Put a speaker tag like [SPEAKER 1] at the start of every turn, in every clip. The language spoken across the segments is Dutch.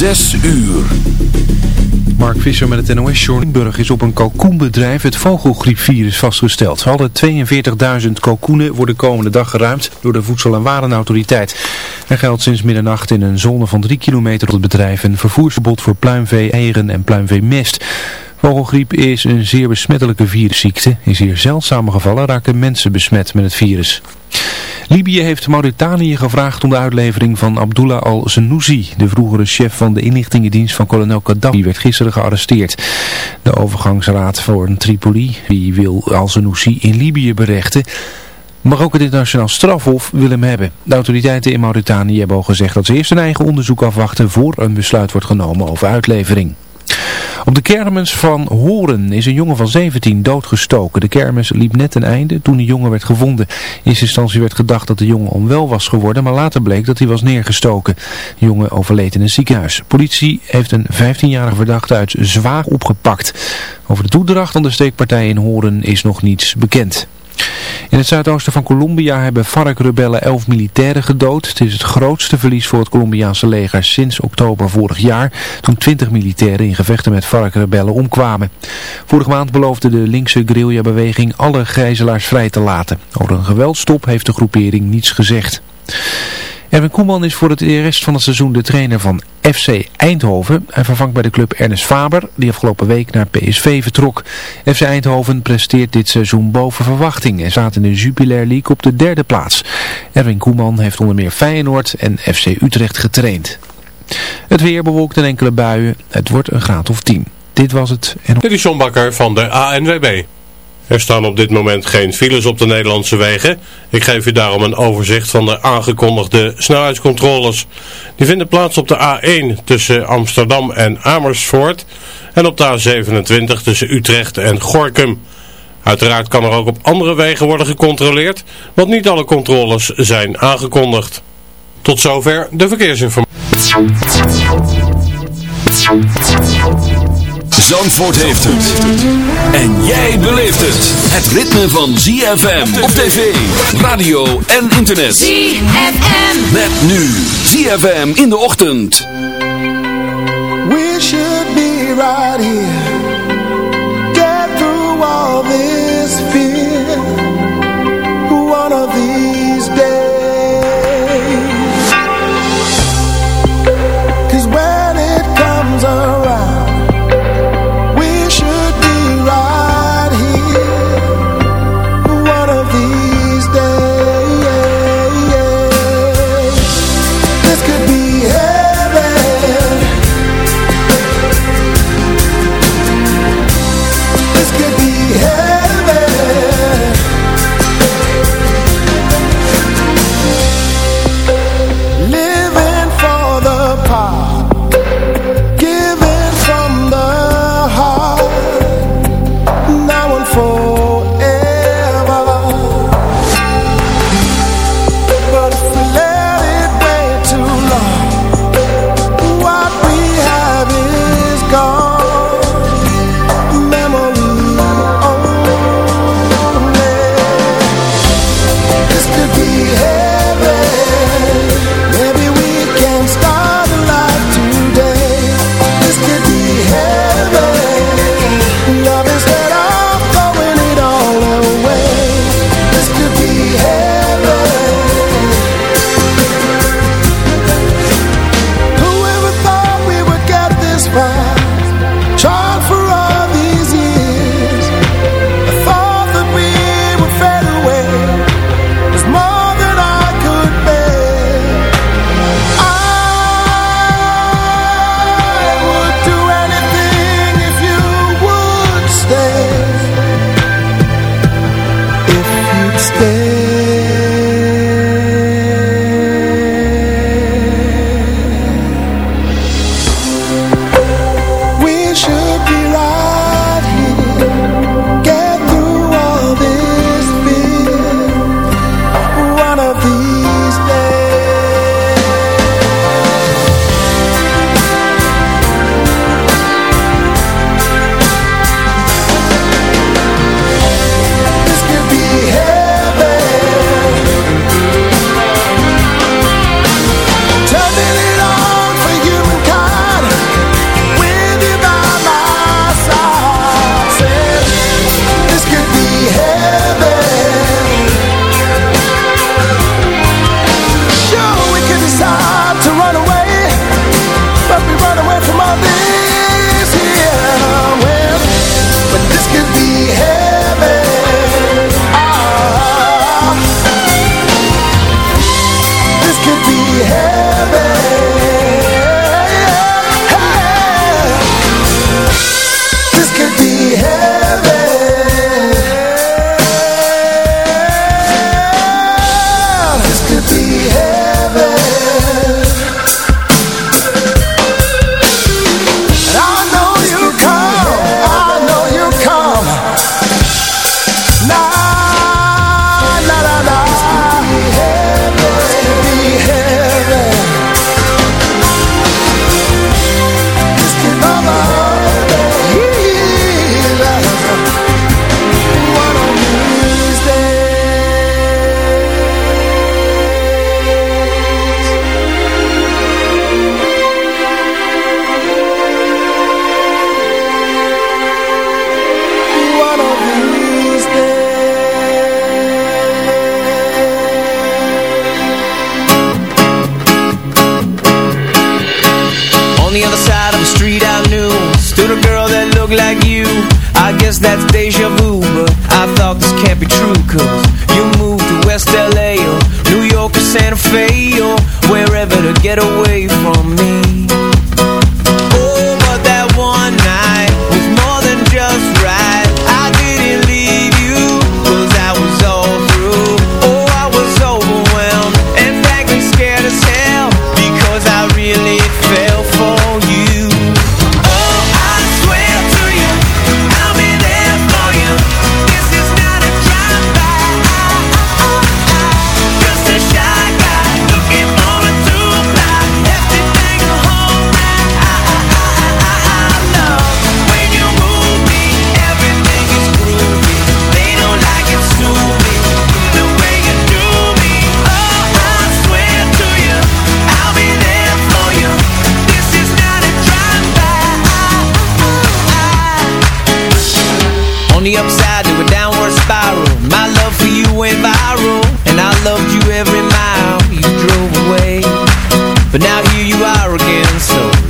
[SPEAKER 1] Zes uur.
[SPEAKER 2] Mark Visser met het NOS Limburg is op een kalkoenbedrijf het vogelgriepvirus vastgesteld. Alle 42.000 kalkoenen worden komende dag geruimd door de Voedsel- en Warenautoriteit. Er geldt sinds middernacht in een zone van 3 kilometer tot het bedrijf een vervoersverbod voor pluimvee, eieren en pluimveemest. Vogelgriep is een zeer besmettelijke virusziekte. In zeer zeldzame gevallen raken mensen besmet met het virus. Libië heeft Mauritanië gevraagd om de uitlevering van Abdullah al-Zenoussi, de vroegere chef van de inlichtingendienst van kolonel Gaddafi. Die werd gisteren gearresteerd. De overgangsraad voor Tripoli, die wil al-Zenoussi in Libië berechten, maar ook het internationaal strafhof wil hem hebben. De autoriteiten in Mauritanië hebben al gezegd dat ze eerst een eigen onderzoek afwachten voor een besluit wordt genomen over uitlevering. Op de kermis van Horen is een jongen van 17 doodgestoken. De kermis liep net een einde toen de jongen werd gevonden. In eerste instantie werd gedacht dat de jongen onwel was geworden, maar later bleek dat hij was neergestoken. De jongen overleed in een ziekenhuis. Politie heeft een 15-jarige verdachte uit Zwaar opgepakt. Over de toedracht van de steekpartij in Horen is nog niets bekend. In het zuidoosten van Colombia hebben FARC-rebellen 11 militairen gedood. Het is het grootste verlies voor het Colombiaanse leger sinds oktober vorig jaar, toen 20 militairen in gevechten met FARC-rebellen omkwamen. Vorige maand beloofde de linkse guerrilla-beweging alle gijzelaars vrij te laten. Over een geweldstop heeft de groepering niets gezegd. Erwin Koeman is voor het rest van het seizoen de trainer van FC Eindhoven. Hij vervangt bij de club Ernest Faber, die afgelopen week naar PSV vertrok. FC Eindhoven presteert dit seizoen boven verwachting en staat in de Jupiler League op de derde plaats. Erwin Koeman heeft onder meer Feyenoord en FC Utrecht getraind. Het weer bewolkt in enkele buien. Het wordt een graad of 10. Dit was het.
[SPEAKER 3] En... Dit John Bakker van de ANWB. Er staan op dit moment geen files op de Nederlandse wegen. Ik geef u daarom een overzicht van de aangekondigde snelheidscontroles. Die vinden plaats op de A1 tussen Amsterdam en Amersfoort en op de A27 tussen Utrecht en Gorkum. Uiteraard kan er ook op andere wegen worden gecontroleerd, want niet alle controles zijn aangekondigd. Tot zover de verkeersinformatie.
[SPEAKER 1] Zandvoort heeft het. En jij beleeft het. Het ritme van ZFM op tv, radio en internet.
[SPEAKER 4] ZFM.
[SPEAKER 1] Met nu ZFM in de ochtend.
[SPEAKER 5] We should be right here.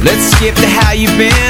[SPEAKER 6] Let's skip to how you been.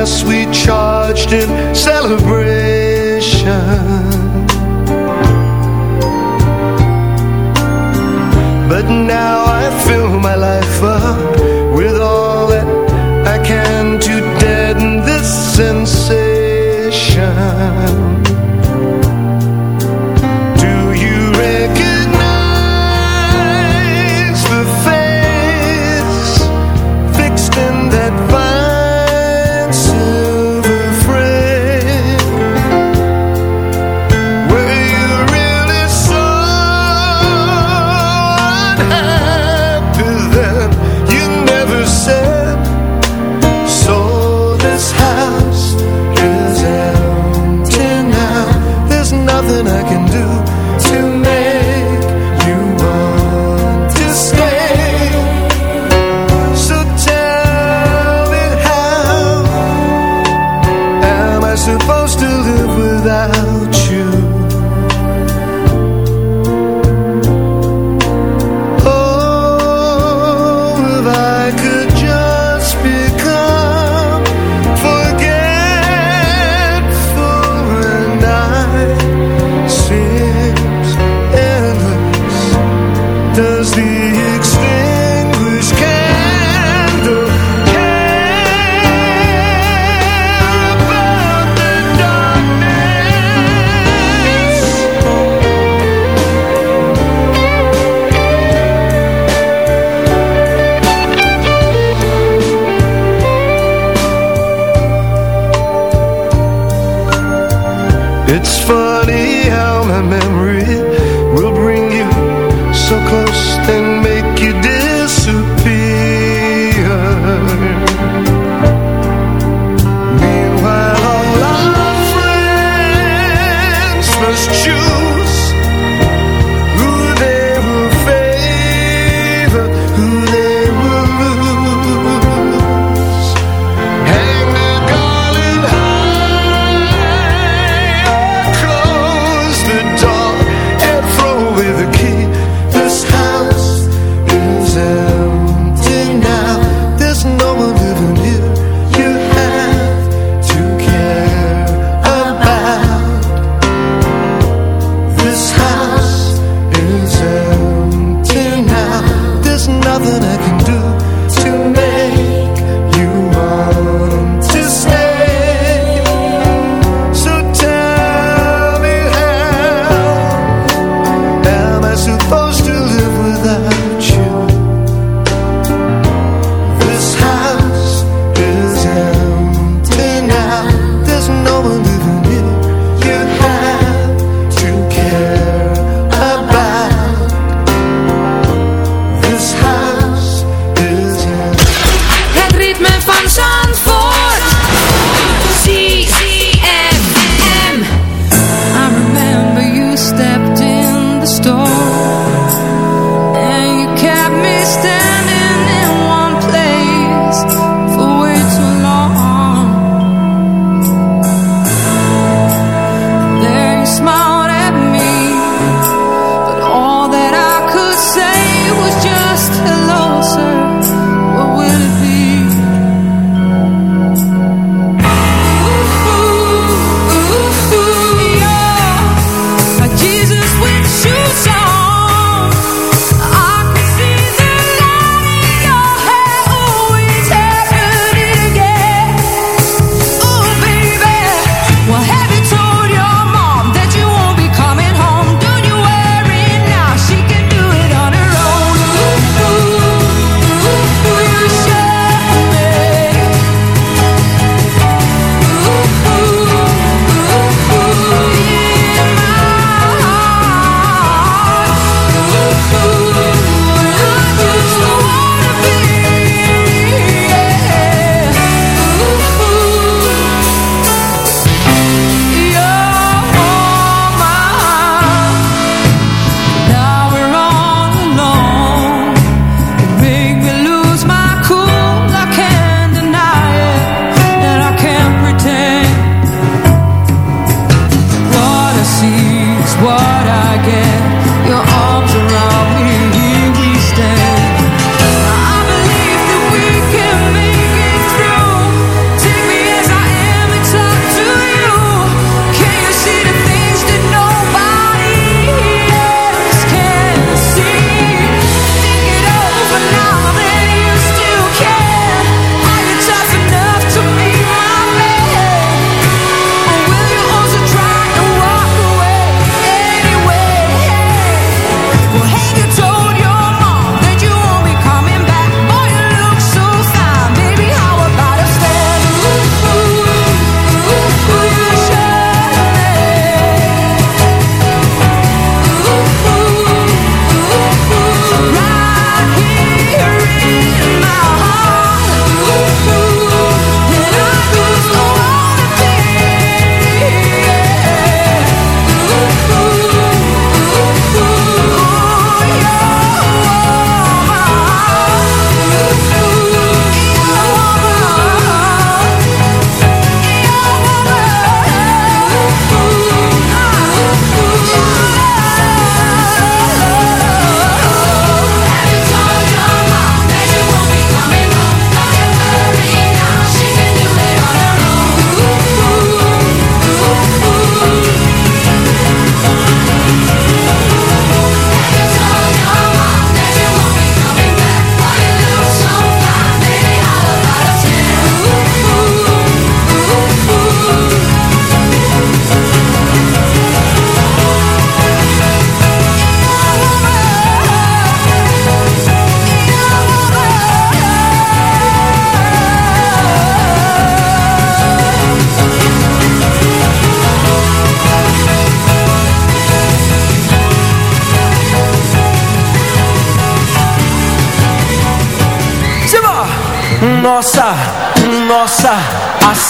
[SPEAKER 5] gas we charged in celebration. But now I feel my life nothing I can do.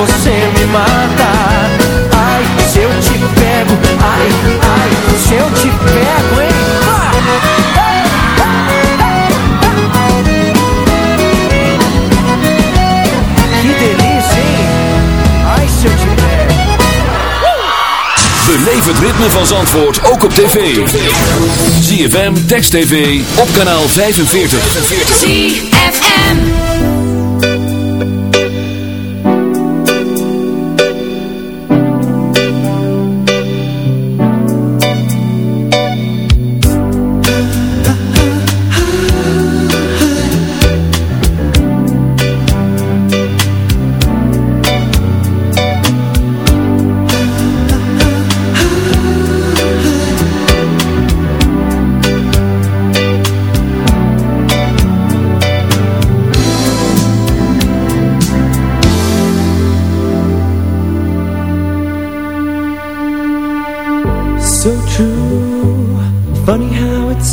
[SPEAKER 7] você me matar. Ai, se eu te pego, ai, ai, se eu te pego, hein? Que delícia, hein? Ai, se eu te pego.
[SPEAKER 8] Beleef het ritme van Zandvoort ook op tv. ZFM, Text TV, op kanaal 45.
[SPEAKER 9] 45.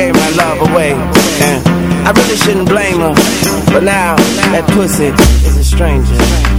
[SPEAKER 10] Gave my love away. And I really shouldn't blame her, but now that pussy is a stranger.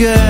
[SPEAKER 8] together.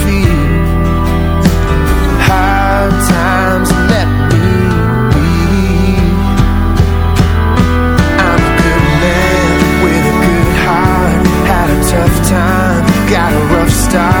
[SPEAKER 5] start